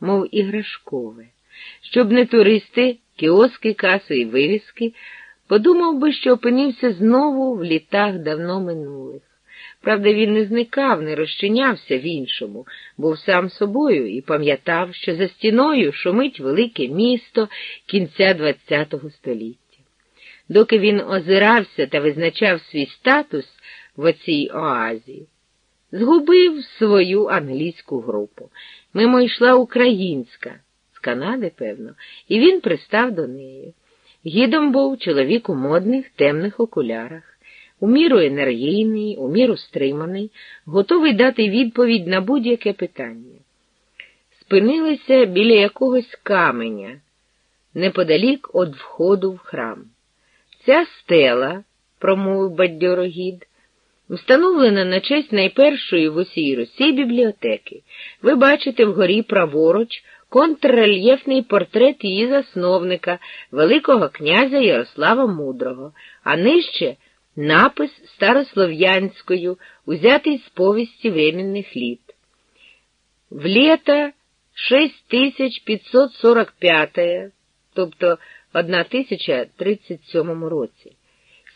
мов іграшкове. Щоб не туристи, кіоски, каси і вивіски, подумав би, що опинився знову в літах давно минулих. Правда, він не зникав, не розчинявся в іншому, був сам собою і пам'ятав, що за стіною шумить велике місто кінця ХХ століття. Доки він озирався та визначав свій статус в оцій оазі, згубив свою англійську групу. Мимо йшла українська, з Канади, певно, і він пристав до неї. Гідом був чоловік у модних темних окулярах у міру енергійний, у міру стриманий, готовий дати відповідь на будь-яке питання. Спинилися біля якогось каменя, неподалік від входу в храм. Ця стела, промовив бадьорогід, встановлена на честь найпершої в усій Росії бібліотеки. Ви бачите вгорі праворуч контррельєфний портрет її засновника, Великого князя Ярослава Мудрого, а нижче Напис старослов'янською, узятий з повісті временних літ. В літо 6545, тобто 1037 році.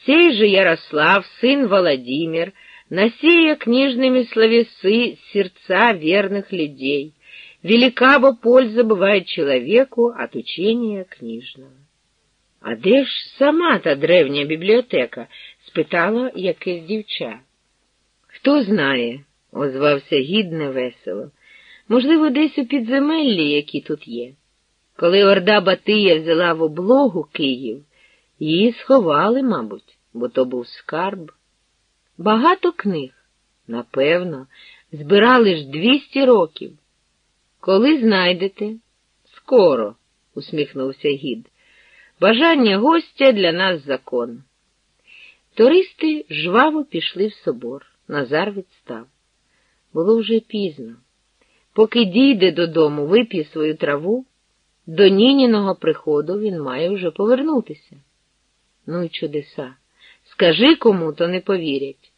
Сей же Ярослав, сын Владимир, насея книжными словесы сердца верных людей. Велика бо польза бывает человеку от учения книжного. А де ж сама та древня бібліотека? спитала якесь дівча. Хто знає, озвався гідне весело. Можливо, десь у підземеллі, які тут є. Коли Орда Батия взяла в облогу Київ, її сховали, мабуть, бо то був скарб. Багато книг, напевно, збирали ж двісті років. Коли знайдете? Скоро, усміхнувся гід. Бажання гостя для нас закон. Туристи жваво пішли в собор. Назар відстав. Було вже пізно. Поки дійде додому, вип'є свою траву, до Нініного приходу він має вже повернутися. Ну й чудеса. Скажи кому, то не повірять.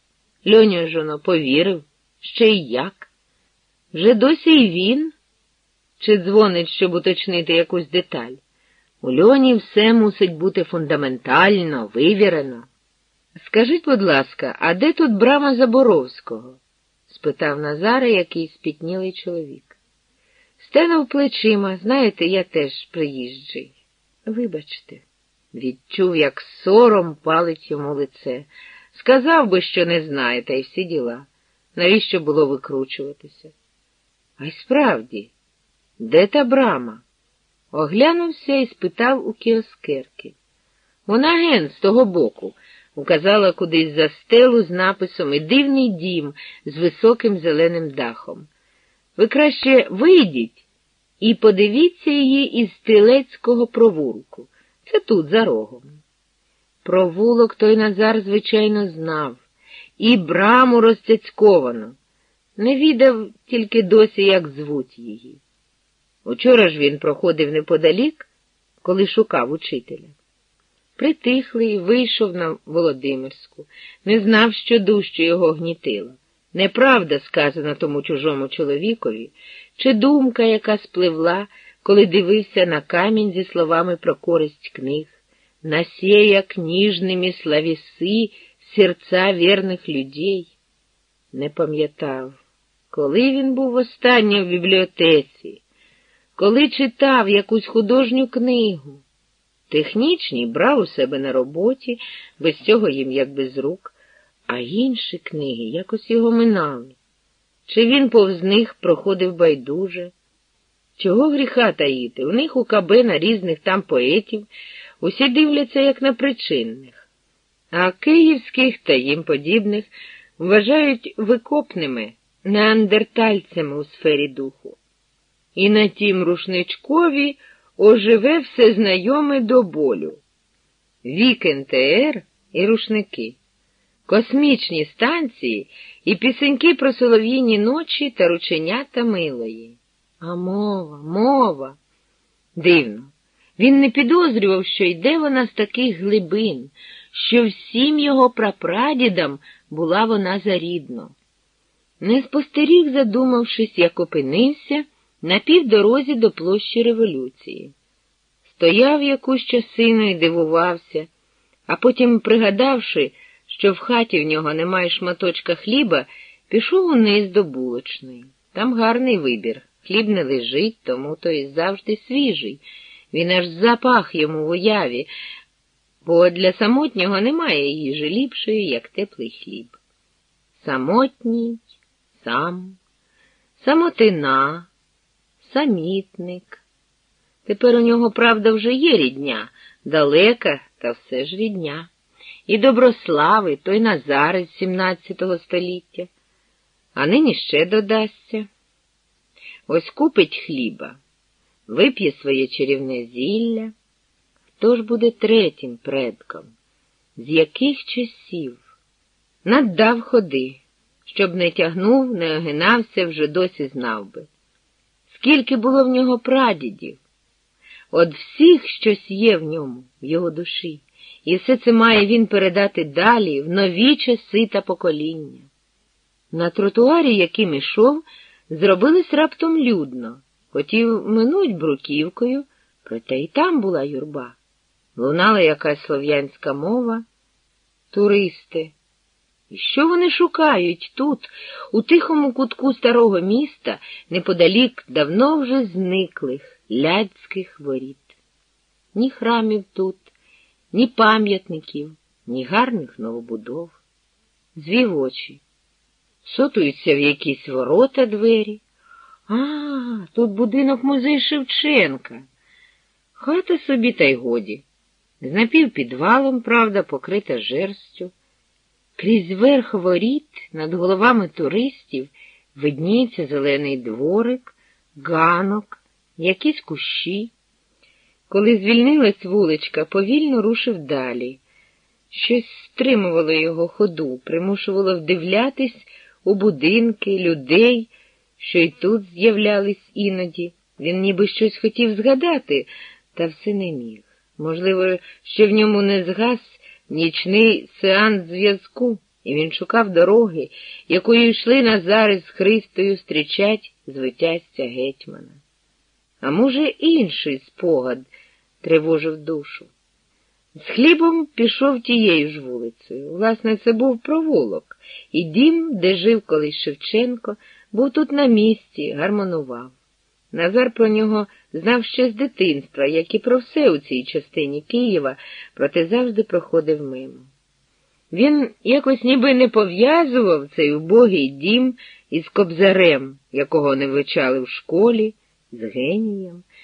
Льоня жоно повірив, ще й як. Вже досі й він, чи дзвонить, щоб уточнити якусь деталь. У льоні все мусить бути фундаментально, вивірено. Скажіть, будь ласка, а де тут брама Заборовського? спитав Назара якийсь спітнілий чоловік. Стенув плечима, знаєте, я теж приїжджий. Вибачте, відчув, як сором палить йому лице. Сказав би, що не знає, та й всі діла. Навіщо було викручуватися? А й справді, де та брама? Оглянувся і спитав у кіоскерки. Вона ген з того боку, указала кудись за стелу з написом і дивний дім з високим зеленим дахом. Ви краще вийдіть і подивіться її із стрілецького провулку. Це тут, за рогом. Провулок той Назар, звичайно, знав, і браму розцяцьковано. Не відав тільки досі, як звуть її. Учора ж він проходив неподалік, коли шукав учителя. Притихлий вийшов на Володимирську, не знав, що дужче його гнітило. Неправда сказана тому чужому чоловікові, чи думка, яка спливла, коли дивився на камінь зі словами про користь книг, насея книжними славіси серця вірних людей. Не пам'ятав, коли він був останнє в бібліотеці коли читав якусь художню книгу. Технічні брав у себе на роботі, без цього їм як без рук, а інші книги якось його минали. Чи він повз них проходив байдуже? Чого гріха таїти? У них у кабина різних там поетів усі дивляться, як на причинних, а київських та їм подібних вважають викопними неандертальцями у сфері духу і на тім рушничкові оживе все знайоме до болю. Вік НТР і рушники, космічні станції і пісеньки про солов'їні ночі та рученята милої. А мова, мова. Дивно. Він не підозрював, що йде вона з таких глибин, що всім його прапрадідам була вона зарідно. Не спостеріг, задумавшись, як опинився на півдорозі до площі революції. Стояв якусь часину і дивувався, а потім, пригадавши, що в хаті в нього немає шматочка хліба, пішов униз до булочної. Там гарний вибір. Хліб не лежить, тому той завжди свіжий. Він аж запах йому в уяві, бо для самотнього немає їжі ліпшої, як теплий хліб. Самотній, сам, самотина, самітник. Тепер у нього, правда, вже є рідня, далека, та все ж рідня. І Доброслави, той Назарець XVII століття. А нині ще додасться. Ось купить хліба, вип'є своє чарівне зілля. Хто ж буде третім предком? З яких часів? Наддав ходи, щоб не тягнув, не огинався, вже досі знав би. Скільки було в нього прадідів? От всіх щось є в ньому, в його душі, і все це має він передати далі, в нові часи та покоління. На тротуарі, яким ішов, зробилось раптом людно, хотів минуть бруківкою, проте й там була юрба. Лунала якась слов'янська мова, туристи. І що вони шукають тут, у тихому кутку старого міста, неподалік давно вже зниклих ляцьких воріт? Ні храмів тут, ні пам'ятників, ні гарних новобудов. Звів очі, сотуються в якісь ворота двері. А, тут будинок музей Шевченка. Хата собі, та й годі. З напівпідвалом, правда, покрита жерстю. Крізь верх воріт над головами туристів видніється зелений дворик, ганок, якісь кущі. Коли звільнилась вуличка, повільно рушив далі. Щось стримувало його ходу, примушувало вдивлятись у будинки, людей, що й тут з'являлись іноді. Він ніби щось хотів згадати, та все не міг. Можливо, ще в ньому не згас нічний сеанс зв'язку, і він шукав дороги, якою йшли Назари з Христою зустрічать звитязця гетьмана. А може, інший спогад тривожив душу. З хлібом пішов тією ж вулицею. Власне, це був провулок, і дім, де жив колись Шевченко, був тут на місці, гармонував. Назар про нього знав ще з дитинства, як і про все у цій частині Києва, проте завжди проходив мимо. Він якось ніби не пов'язував цей убогий дім із кобзарем, якого не вивчали в школі, з генієм.